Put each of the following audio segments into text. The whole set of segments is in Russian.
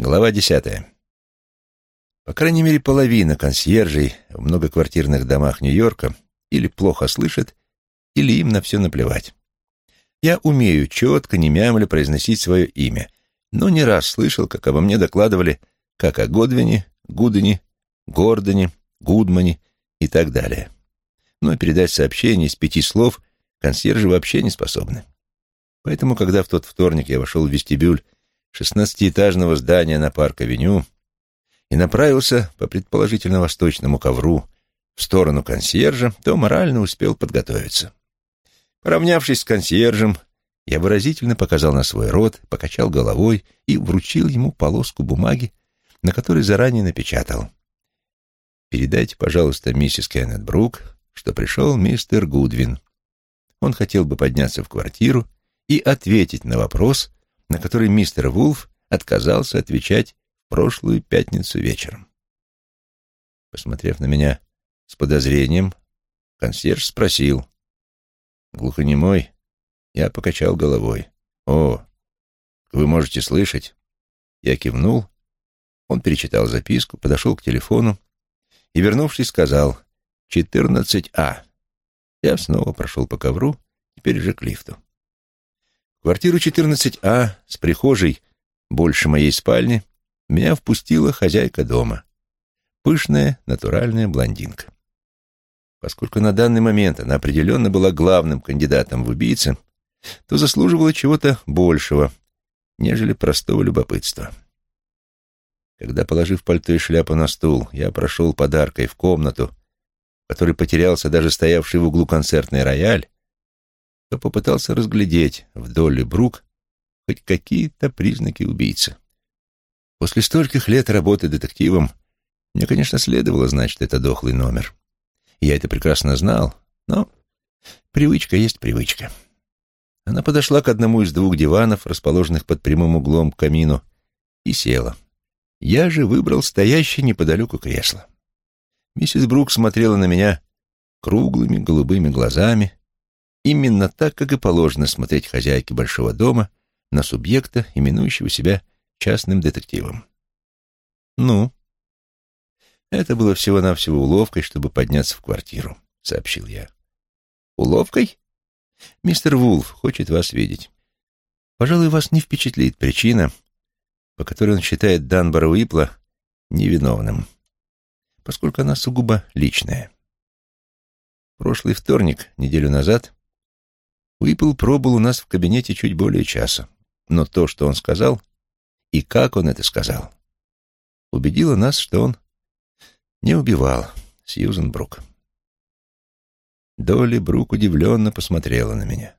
Глава десятая. По крайней мере, половина консьержей в многоквартирных домах Нью-Йорка или плохо слышат, или им на все наплевать. Я умею четко, не мямля, произносить свое имя, но не раз слышал, как обо мне докладывали как о Годвине, Гудене, Гордоне, Гудмане и так далее. Но передать сообщение из пяти слов консьержи вообще не способны. Поэтому, когда в тот вторник я вошел в вестибюль шестнадцатиэтажного здания на Парк-авеню и направился по предположительно восточному ковру в сторону консьержа, то морально успел подготовиться. Поравнявшись с консьержем, я выразительно показал на свой рот, покачал головой и вручил ему полоску бумаги, на которой заранее напечатал. «Передайте, пожалуйста, миссис Кеннет Брук, что пришел мистер Гудвин. Он хотел бы подняться в квартиру и ответить на вопрос, на который мистер Вулф отказался отвечать в прошлую пятницу вечером. Посмотрев на меня с подозрением, консьерж спросил. Глухонемой, я покачал головой. «О, вы можете слышать?» Я кивнул. Он перечитал записку, подошел к телефону и, вернувшись, сказал «14А». Я снова прошел по ковру, теперь же к лифту. Квартиру 14А с прихожей больше моей спальни меня впустила хозяйка дома. Пышная, натуральная блондинка. Поскольку на данный момент она определенно была главным кандидатом в убийцы, то заслуживала чего-то большего, нежели простого любопытства. Когда, положив пальто и шляпу на стул, я прошел подаркой в комнату, в которой потерялся даже стоявший в углу концертный рояль, то попытался разглядеть в доле Брук хоть какие-то признаки убийцы. После стольких лет работы детективом мне, конечно, следовало знать, что это дохлый номер. Я это прекрасно знал, но привычка есть привычка. Она подошла к одному из двух диванов, расположенных под прямым углом к камину, и села. Я же выбрал стоящее неподалеку кресло. Миссис Брук смотрела на меня круглыми голубыми глазами, Именно так, как и положено смотреть хозяйке большого дома на субъекта, именующего себя частным детективом. «Ну?» «Это было всего-навсего уловкой, чтобы подняться в квартиру», — сообщил я. «Уловкой?» «Мистер Вулф хочет вас видеть. Пожалуй, вас не впечатлит причина, по которой он считает Данбара Уипла невиновным, поскольку она сугубо личная. Прошлый вторник, неделю назад, Уиппл пробыл у нас в кабинете чуть более часа, но то, что он сказал, и как он это сказал, убедило нас, что он не убивал Сьюзен Брук. Долли Брук удивленно посмотрела на меня.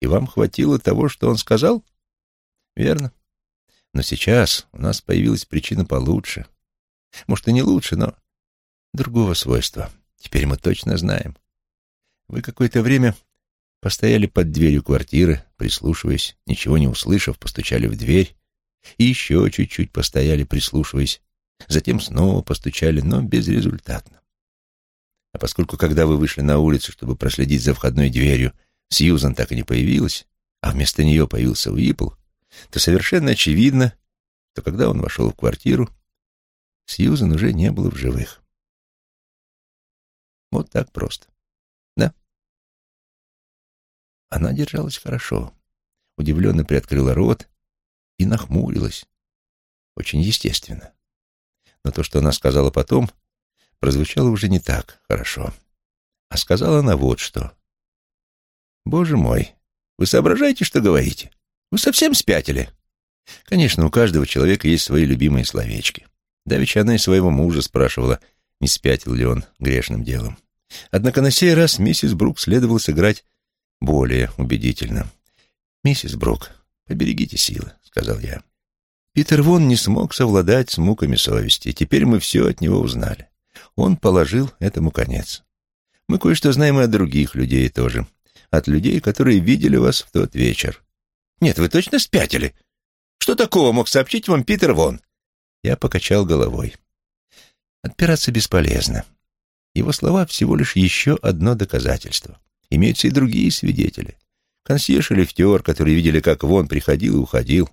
«И вам хватило того, что он сказал?» «Верно. Но сейчас у нас появилась причина получше. Может, и не лучше, но другого свойства. Теперь мы точно знаем. Вы какое-то время постояли под дверью квартиры, прислушиваясь, ничего не услышав, постучали в дверь, и еще чуть-чуть постояли, прислушиваясь, затем снова постучали, но безрезультатно. А поскольку, когда вы вышли на улицу, чтобы проследить за входной дверью, Сьюзан так и не появилась, а вместо нее появился Уипл, то совершенно очевидно, что когда он вошел в квартиру, Сьюзан уже не было в живых. Вот так просто. Она держалась хорошо, удивленно приоткрыла рот и нахмурилась. Очень естественно. Но то, что она сказала потом, прозвучало уже не так хорошо. А сказала она вот что. «Боже мой, вы соображаете, что говорите? Вы совсем спятили?» Конечно, у каждого человека есть свои любимые словечки. Давеча она и своего мужа спрашивала, не спятил ли он грешным делом. Однако на сей раз миссис Брук следовало сыграть более убедительно. «Миссис Брук, поберегите силы», — сказал я. Питер Вон не смог совладать с муками совести. Теперь мы все от него узнали. Он положил этому конец. Мы кое-что знаем и от других людей тоже. От людей, которые видели вас в тот вечер. Нет, вы точно спятили? Что такого мог сообщить вам Питер Вон? Я покачал головой. Отпираться бесполезно. Его слова всего лишь еще одно доказательство. Имеются и другие свидетели. Консьерж и лифтер, которые видели, как Вон приходил и уходил,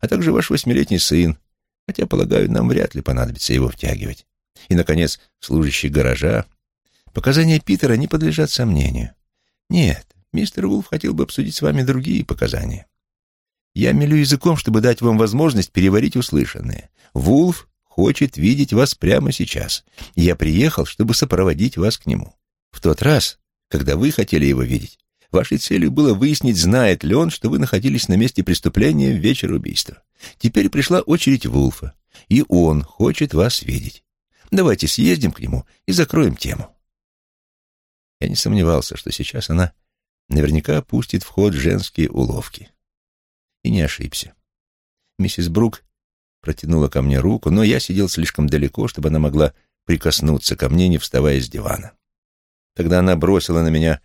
а также ваш восьмилетний сын, хотя, полагаю, нам вряд ли понадобится его втягивать. И, наконец, служащий гаража. Показания Питера не подлежат сомнению. Нет, мистер Вулф хотел бы обсудить с вами другие показания. Я мелю языком, чтобы дать вам возможность переварить услышанное. Вулф хочет видеть вас прямо сейчас. Я приехал, чтобы сопроводить вас к нему. В тот раз, когда вы хотели его видеть, вашей целью было выяснить, знает ли он, что вы находились на месте преступления в вечер убийства. Теперь пришла очередь Вулфа, и он хочет вас видеть. Давайте съездим к нему и закроем тему. Я не сомневался, что сейчас она наверняка пустит в ход женские уловки. И не ошибся. Миссис Брук протянула ко мне руку, но я сидел слишком далеко, чтобы она могла прикоснуться ко мне, не вставая с дивана. Тогда она бросила на меня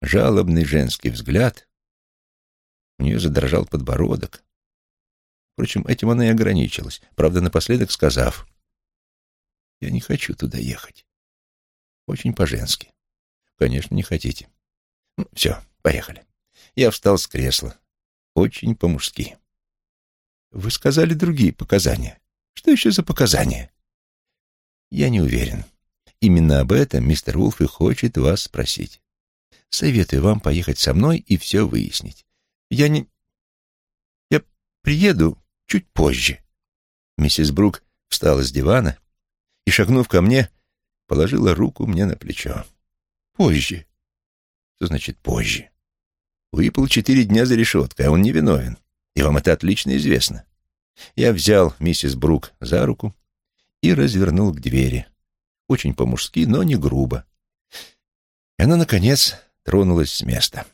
жалобный женский взгляд. У нее задрожал подбородок. Впрочем, этим она и ограничилась, правда, напоследок сказав, «Я не хочу туда ехать». Очень по-женски. Конечно, не хотите. Ну, все, поехали. Я встал с кресла. Очень по-мужски. Вы сказали другие показания. Что еще за показания? Я не уверен. Именно об этом мистер Вулф и хочет вас спросить. Советую вам поехать со мной и все выяснить. Я не... Я приеду чуть позже. Миссис Брук встала с дивана и, шагнув ко мне, положила руку мне на плечо. Позже. Что значит позже? Уипл четыре дня за решеткой, а он не виновен. И вам это отлично известно. Я взял миссис Брук за руку и развернул к двери. Очень по-мужски, но не грубо. Она, наконец, тронулась с места.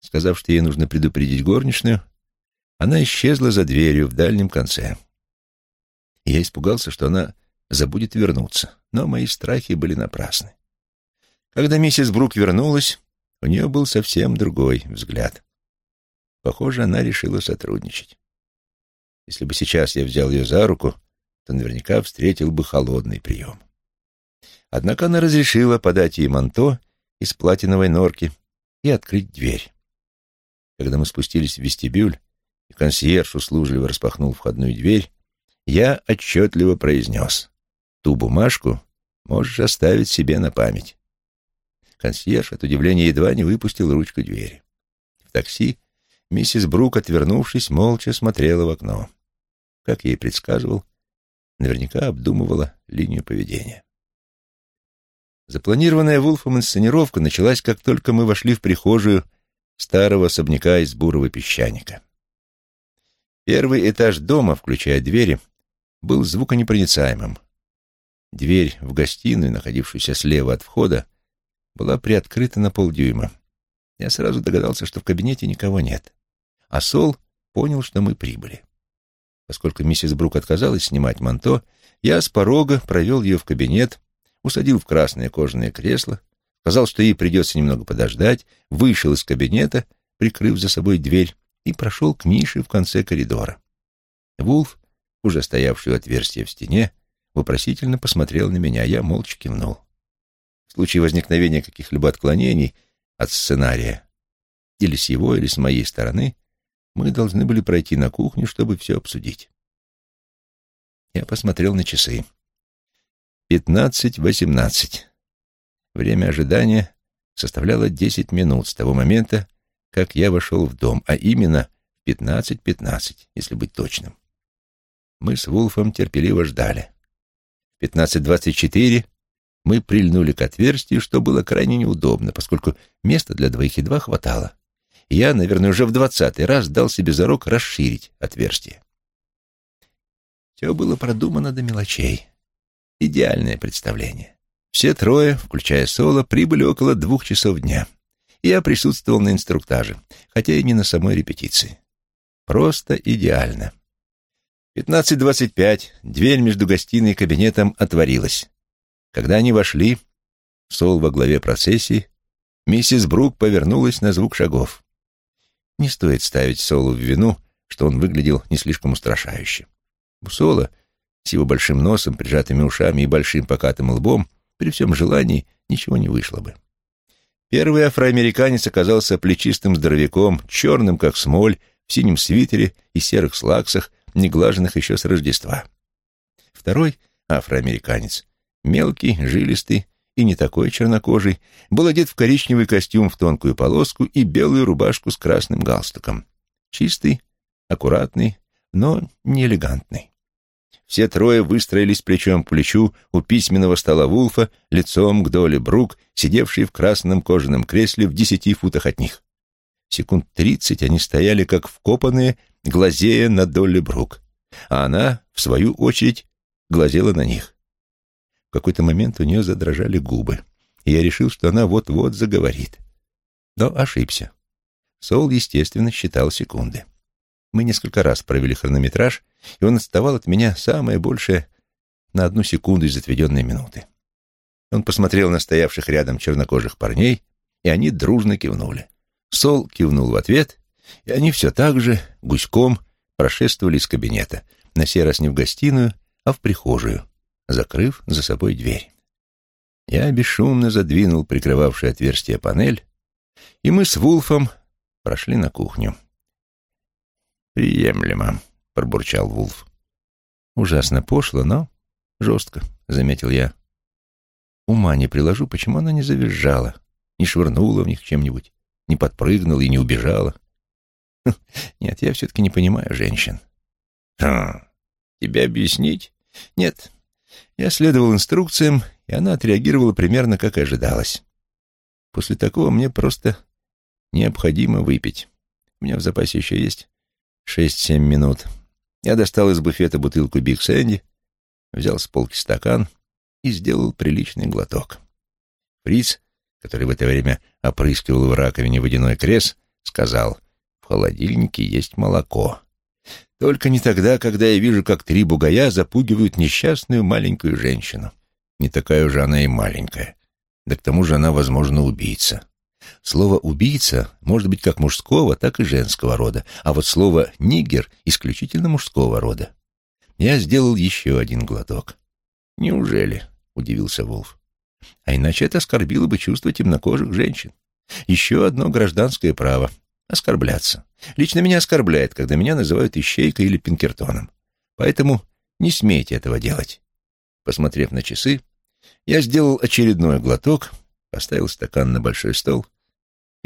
Сказав, что ей нужно предупредить горничную, она исчезла за дверью в дальнем конце. Я испугался, что она забудет вернуться, но мои страхи были напрасны. Когда миссис Брук вернулась, у нее был совсем другой взгляд. Похоже, она решила сотрудничать. Если бы сейчас я взял ее за руку, то наверняка встретил бы холодный прием. Однако она разрешила подать ей манто из платиновой норки и открыть дверь. Когда мы спустились в вестибюль, и консьерж услужливо распахнул входную дверь, я отчетливо произнес «Ту бумажку можешь оставить себе на память». Консьерж от удивления едва не выпустил ручку двери. В такси миссис Брук, отвернувшись, молча смотрела в окно. Как я и предсказывал, наверняка обдумывала линию поведения. Запланированная Вулфом инсценировка началась, как только мы вошли в прихожую старого особняка из бурого песчаника. Первый этаж дома, включая двери, был звуконепроницаемым. Дверь в гостиную, находившуюся слева от входа, была приоткрыта на полдюйма. Я сразу догадался, что в кабинете никого нет. А Сол понял, что мы прибыли. Поскольку миссис Брук отказалась снимать манто, я с порога провел ее в кабинет, усадил в красное кожаное кресло, сказал, что ей придется немного подождать, вышел из кабинета, прикрыв за собой дверь, и прошел к нише в конце коридора. Вулф, уже стоявший у отверстия в стене, вопросительно посмотрел на меня, я молча кивнул. В случае возникновения каких-либо отклонений от сценария, или с его, или с моей стороны, мы должны были пройти на кухню, чтобы все обсудить. Я посмотрел на часы. Пятнадцать-восемнадцать. Время ожидания составляло десять минут с того момента, как я вошел в дом, а именно пятнадцать-пятнадцать, если быть точным. Мы с Вулфом терпеливо ждали. В пятнадцать двадцать четыре мы прильнули к отверстию, что было крайне неудобно, поскольку места для двоих едва хватало. Я, наверное, уже в двадцатый раз дал себе зарок расширить отверстие. Все было продумано до мелочей. Идеальное представление. Все трое, включая Соло, прибыли около двух часов дня. Я присутствовал на инструктаже, хотя и не на самой репетиции. Просто идеально. 15.25 дверь между гостиной и кабинетом отворилась. Когда они вошли, Сол во главе процессии, миссис Брук повернулась на звук шагов. Не стоит ставить Солу в вину, что он выглядел не слишком устрашающе. У Сола, с его большим носом, прижатыми ушами и большим покатым лбом, при всем желании ничего не вышло бы. Первый афроамериканец оказался плечистым здоровяком, черным, как смоль, в синем свитере и серых слаксах, неглаженных еще с Рождества. Второй, афроамериканец, мелкий, жилистый и не такой чернокожий, был одет в коричневый костюм в тонкую полоску и белую рубашку с красным галстуком. Чистый, аккуратный, но не элегантный. Все трое выстроились плечом к плечу у письменного стола Вулфа, лицом к Доле Брук, сидевшей в красном кожаном кресле в десяти футах от них. Секунд тридцать они стояли, как вкопанные, глазея на Долли Брук, а она, в свою очередь, глазела на них. В какой-то момент у нее задрожали губы, и я решил, что она вот-вот заговорит. Но ошибся. Сол, естественно, считал секунды. Мы несколько раз провели хронометраж, и он отставал от меня самое большее на одну секунду из отведенной минуты. Он посмотрел на стоявших рядом чернокожих парней, и они дружно кивнули. Сол кивнул в ответ, и они все так же, гуськом, прошествовали из кабинета, на сей раз не в гостиную, а в прихожую, закрыв за собой дверь. Я бесшумно задвинул прикрывавший отверстие панель, и мы с Вулфом прошли на кухню. «Приемлемо», — пробурчал Вулф. «Ужасно пошло, но жестко», — заметил я. «Ума не приложу, почему она не завизжала, не швырнула в них чем-нибудь, не подпрыгнула и не убежала. Нет, я все-таки не понимаю женщин». «Хм, тебе объяснить?» «Нет, я следовал инструкциям, и она отреагировала примерно как и ожидалось. После такого мне просто необходимо выпить. У меня в запасе еще есть шесть-семь минут. Я достал из буфета бутылку Биг Сэнди, взял с полки стакан и сделал приличный глоток. Фриц, который в это время опрыскивал в раковине водяной крес, сказал, «В холодильнике есть молоко. Только не тогда, когда я вижу, как три бугая запугивают несчастную маленькую женщину. Не такая уже она и маленькая. Да к тому же она, возможно, убийца. Слово «убийца» может быть как мужского, так и женского рода, а вот слово «нигер» исключительно мужского рода. Я сделал еще один глоток. «Неужели?» — удивился Волф. «А иначе это оскорбило бы чувство темнокожих женщин. Еще одно гражданское право — оскорбляться. Лично меня оскорбляет, когда меня называют ищейкой или пинкертоном. Поэтому не смейте этого делать». Посмотрев на часы, я сделал очередной глоток, поставил стакан на большой стол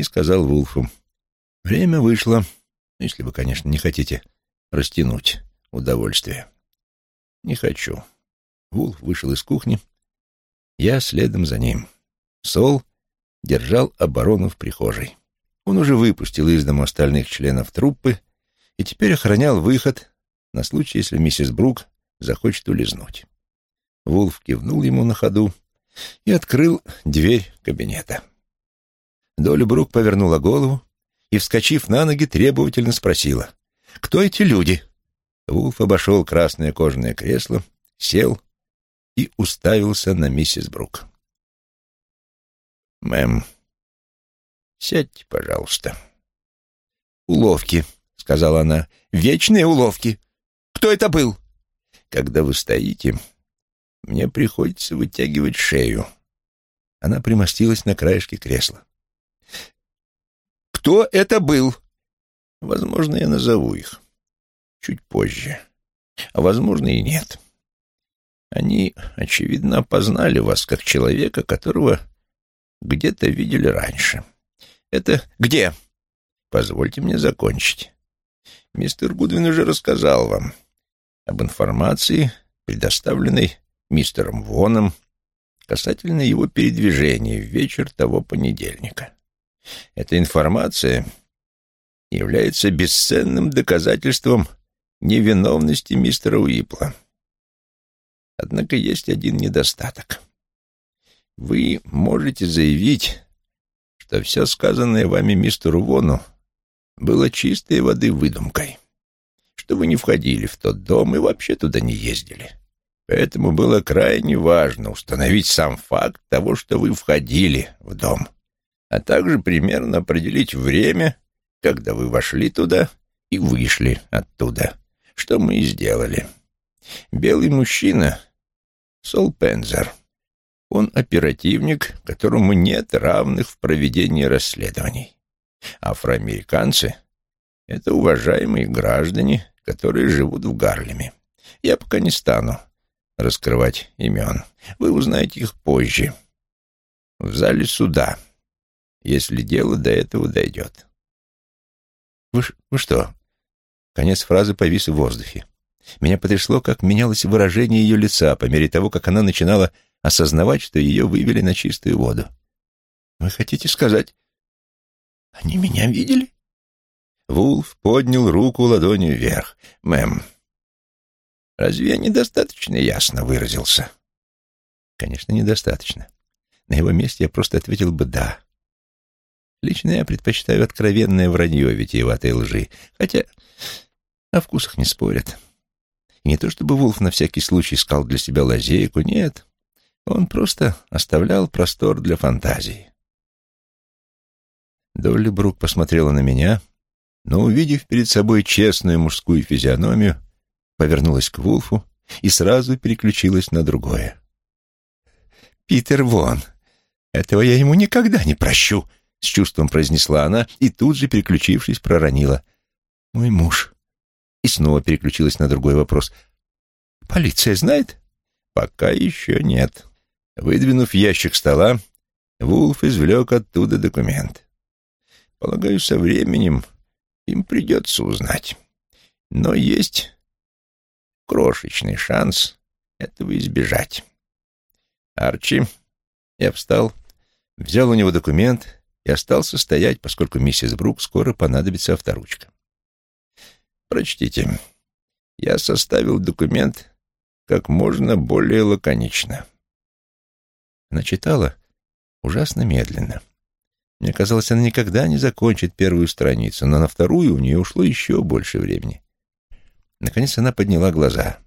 и сказал Вулфу, «Время вышло, если вы, конечно, не хотите растянуть удовольствие». «Не хочу». Вулф вышел из кухни. Я следом за ним. Сол держал оборону в прихожей. Он уже выпустил из дому остальных членов труппы и теперь охранял выход на случай, если миссис Брук захочет улизнуть. Вулф кивнул ему на ходу и открыл дверь кабинета. Доля Брук повернула голову и, вскочив на ноги, требовательно спросила. «Кто эти люди?» Вулф обошел красное кожаное кресло, сел и уставился на миссис Брук. «Мэм, сядьте, пожалуйста». «Уловки», — сказала она, — «вечные уловки. Кто это был?» «Когда вы стоите, мне приходится вытягивать шею». Она примостилась на краешке кресла. Кто это был? Возможно, я назову их. Чуть позже. А возможно и нет. Они, очевидно, опознали вас как человека, которого где-то видели раньше. Это где? Позвольте мне закончить. Мистер Гудвин уже рассказал вам об информации, предоставленной мистером Воном касательно его передвижения в вечер того понедельника. Эта информация является бесценным доказательством невиновности мистера Уипла. Однако есть один недостаток. Вы можете заявить, что все сказанное вами мистеру Вону было чистой воды выдумкой, что вы не входили в тот дом и вообще туда не ездили. Поэтому было крайне важно установить сам факт того, что вы входили в дом а также примерно определить время, когда вы вошли туда и вышли оттуда, что мы и сделали. Белый мужчина, Сол Пензер, он оперативник, которому нет равных в проведении расследований. Афроамериканцы Это уважаемые граждане, которые живут в Гарлеме. Я пока не стану раскрывать имен. Вы узнаете их позже. В зале суда, если дело до этого дойдет. Вы, вы что? Конец фразы повис в воздухе. Меня потрясло, как менялось выражение ее лица по мере того, как она начинала осознавать, что ее вывели на чистую воду. «Вы хотите сказать, они меня видели?» Вулф поднял руку ладонью вверх. «Мэм, разве я недостаточно ясно выразился?» «Конечно, недостаточно. На его месте я просто ответил бы «да». Лично я предпочитаю откровенное вранье витиеватой лжи, хотя о вкусах не спорят. И не то чтобы Вулф на всякий случай искал для себя лазейку, нет. Он просто оставлял простор для фантазии. Долли Брук посмотрела на меня, но, увидев перед собой честную мужскую физиономию, повернулась к Вулфу и сразу переключилась на другое. «Питер Вон, этого я ему никогда не прощу», — с чувством произнесла она и тут же, переключившись, проронила. «Мой муж и снова переключилась на другой вопрос. «Полиция знает?» «Пока еще нет». Выдвинув ящик стола, Вулф извлек оттуда документ. «Полагаю, со временем им придется узнать. Но есть крошечный шанс этого избежать». «Арчи...» Я встал, взял у него документ и остался стоять, поскольку миссис Брук скоро понадобится авторучка. Прочтите. Я составил документ как можно более лаконично. Она читала ужасно медленно. Мне казалось, она никогда не закончит первую страницу, но на вторую у нее ушло еще больше времени. Наконец она подняла глаза.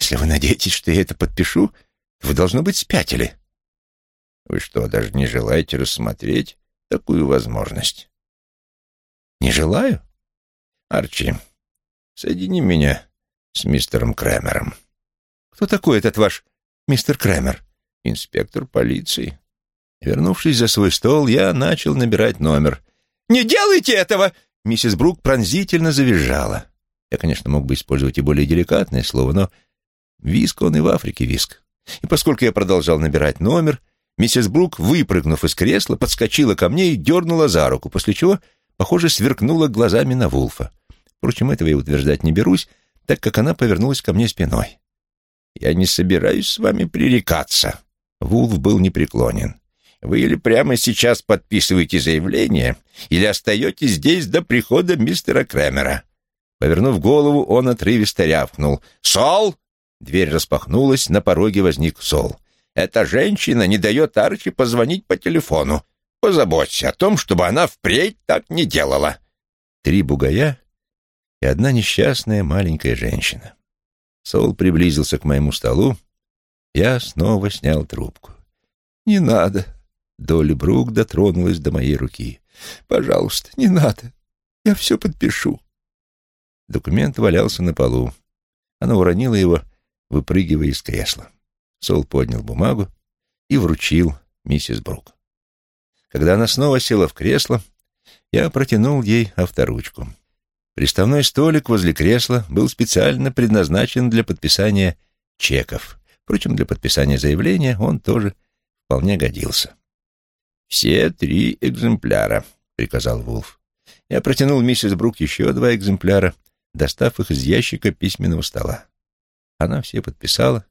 «Если вы надеетесь, что я это подпишу, вы, должно быть, спятили». «Вы что, даже не желаете рассмотреть такую возможность?» «Не желаю?» Арчи, соедини меня с мистером Крэмером. Кто такой этот ваш мистер Крэмер? Инспектор полиции. Вернувшись за свой стол, я начал набирать номер. «Не делайте этого!» Миссис Брук пронзительно завизжала. Я, конечно, мог бы использовать и более деликатное слово, но виск он и в Африке виск. И поскольку я продолжал набирать номер, миссис Брук, выпрыгнув из кресла, подскочила ко мне и дернула за руку, после чего, похоже, сверкнула глазами на Вулфа. Впрочем, этого я утверждать не берусь, так как она повернулась ко мне спиной. «Я не собираюсь с вами пререкаться». Вулф был непреклонен. «Вы или прямо сейчас подписываете заявление, или остаетесь здесь до прихода мистера Кремера». Повернув голову, он отрывисто рявкнул. «Сол!» Дверь распахнулась, на пороге возник Сол. «Эта женщина не дает Арчи позвонить по телефону. Позаботься о том, чтобы она впредь так не делала». Три бугая и одна несчастная маленькая женщина. Сол приблизился к моему столу. Я снова снял трубку. «Не надо!» Долли Брук дотронулась до моей руки. «Пожалуйста, не надо. Я все подпишу». Документ валялся на полу. Она уронила его, выпрыгивая из кресла. Сол поднял бумагу и вручил миссис Брук. Когда она снова села в кресло, я протянул ей авторучку. Приставной столик возле кресла был специально предназначен для подписания чеков. Впрочем, для подписания заявления он тоже вполне годился. «Все три экземпляра», — приказал Вулф. Я протянул миссис Брук еще два экземпляра, достав их из ящика письменного стола. Она все подписала,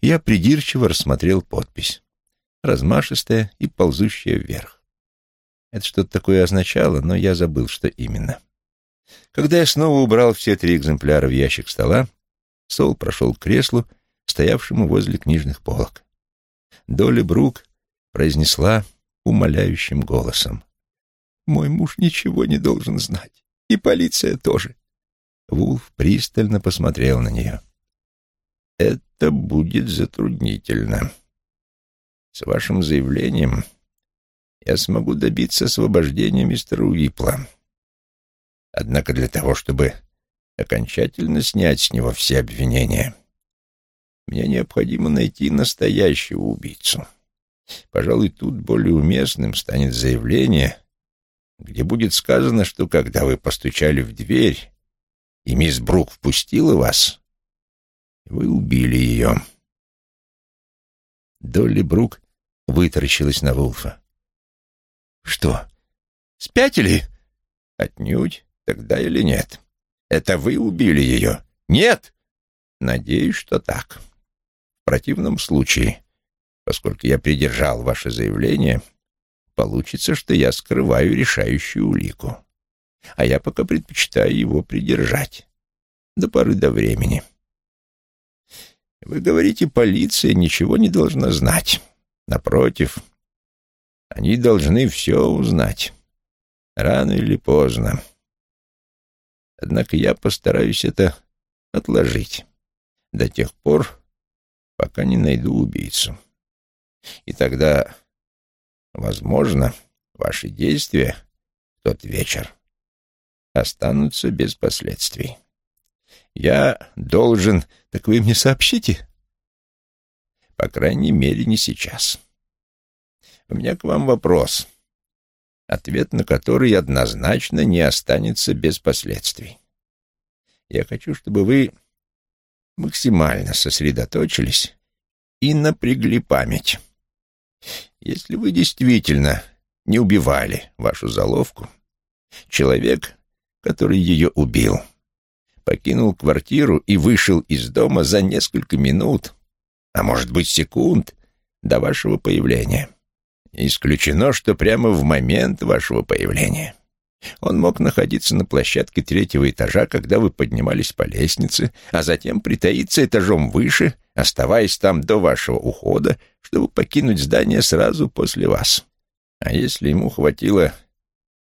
я придирчиво рассмотрел подпись. Размашистая и ползущая вверх. Это что-то такое означало, но я забыл, что именно. Когда я снова убрал все три экземпляра в ящик стола, Сол прошел к креслу, стоявшему возле книжных полок. Долли Брук произнесла умоляющим голосом. «Мой муж ничего не должен знать, и полиция тоже». Вулф пристально посмотрел на нее. «Это будет затруднительно. С вашим заявлением я смогу добиться освобождения мистера Уипла. Однако для того, чтобы окончательно снять с него все обвинения, мне необходимо найти настоящего убийцу. Пожалуй, тут более уместным станет заявление, где будет сказано, что когда вы постучали в дверь, и мисс Брук впустила вас, вы убили ее. Долли Брук вытаращилась на Вулфа. «Что, спятили?» «Отнюдь. Тогда или нет? Это вы убили ее?» «Нет!» «Надеюсь, что так. В противном случае, поскольку я придержал ваше заявление, получится, что я скрываю решающую улику. А я пока предпочитаю его придержать. До поры до времени». Вы говорите, полиция ничего не должна знать. Напротив, они должны все узнать. Рано или поздно. Однако я постараюсь это отложить до тех пор, пока не найду убийцу. И тогда, возможно, ваши действия в тот вечер останутся без последствий. Я должен... Так вы мне сообщите? По крайней мере, не сейчас. У меня к вам вопрос, ответ на который однозначно не останется без последствий. Я хочу, чтобы вы максимально сосредоточились и напрягли память. Если вы действительно не убивали вашу заловку, человек, который ее убил, покинул квартиру и вышел из дома за несколько минут, а может быть секунд, до вашего появления. Исключено, что прямо в момент вашего появления. Он мог находиться на площадке третьего этажа, когда вы поднимались по лестнице, а затем притаиться этажом выше, оставаясь там до вашего ухода, чтобы покинуть здание сразу после вас. А если ему хватило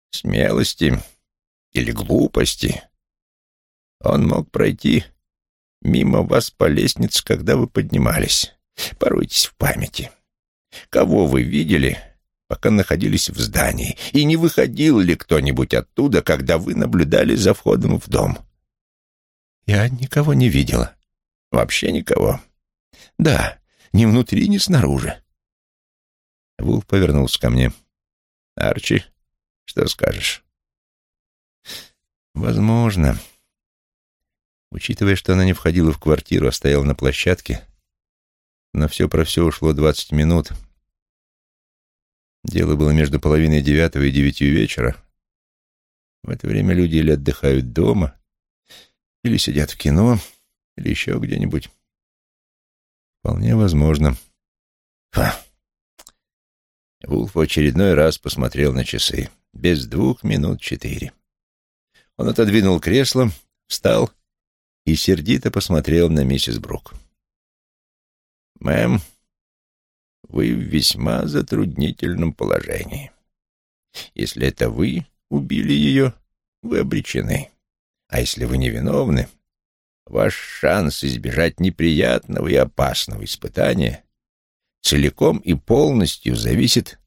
смелости или глупости, он мог пройти мимо вас по лестнице, когда вы поднимались. Поройтесь в памяти. Кого вы видели, пока находились в здании, и не выходил ли кто-нибудь оттуда, когда вы наблюдали за входом в дом? Я никого не видела. Вообще никого? Да, ни внутри, ни снаружи. Вулф повернулся ко мне. Арчи, что скажешь? Возможно. Учитывая, что она не входила в квартиру, а стояла на площадке, на все про все ушло двадцать минут. Дело было между половиной девятого и девятью вечера. В это время люди или отдыхают дома, или сидят в кино, или еще где-нибудь. Вполне возможно. Ха. Вулф в очередной раз посмотрел на часы. Без двух минут четыре. Он отодвинул кресло, встал и сердито посмотрел на миссис Брук. «Мэм, вы в весьма затруднительном положении. Если это вы убили ее, вы обречены. А если вы невиновны, ваш шанс избежать неприятного и опасного испытания целиком и полностью зависит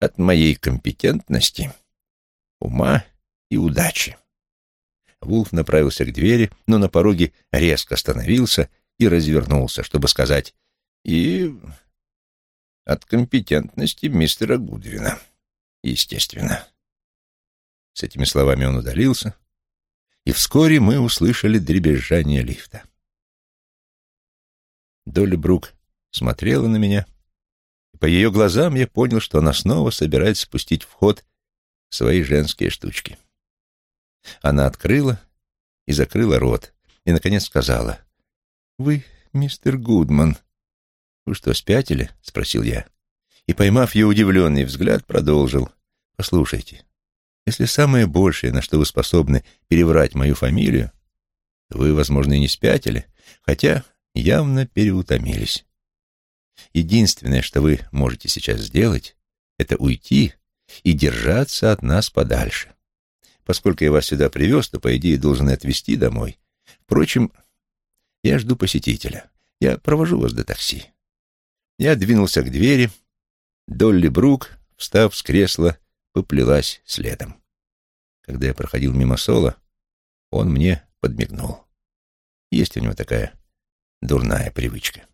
от моей компетентности, ума и удачи. Вулф направился к двери, но на пороге резко остановился и развернулся, чтобы сказать «И от компетентности мистера Гудвина, естественно». С этими словами он удалился, и вскоре мы услышали дребезжание лифта. Долли Брук смотрела на меня, и по ее глазам я понял, что она снова собирается спустить в ход свои женские штучки. Она открыла и закрыла рот, и, наконец, сказала, «Вы мистер Гудман». «Вы что, спятили?» — спросил я. И, поймав ее удивленный взгляд, продолжил, «Послушайте, если самое большее, на что вы способны, переврать мою фамилию, то вы, возможно, и не спятили, хотя явно переутомились. Единственное, что вы можете сейчас сделать, это уйти и держаться от нас подальше. Поскольку я вас сюда привез, то, по идее, должен отвезти домой. Впрочем, я жду посетителя. Я провожу вас до такси. Я двинулся к двери. Долли Брук, встав с кресла, поплелась следом. Когда я проходил мимо Сола, он мне подмигнул. Есть у него такая дурная привычка.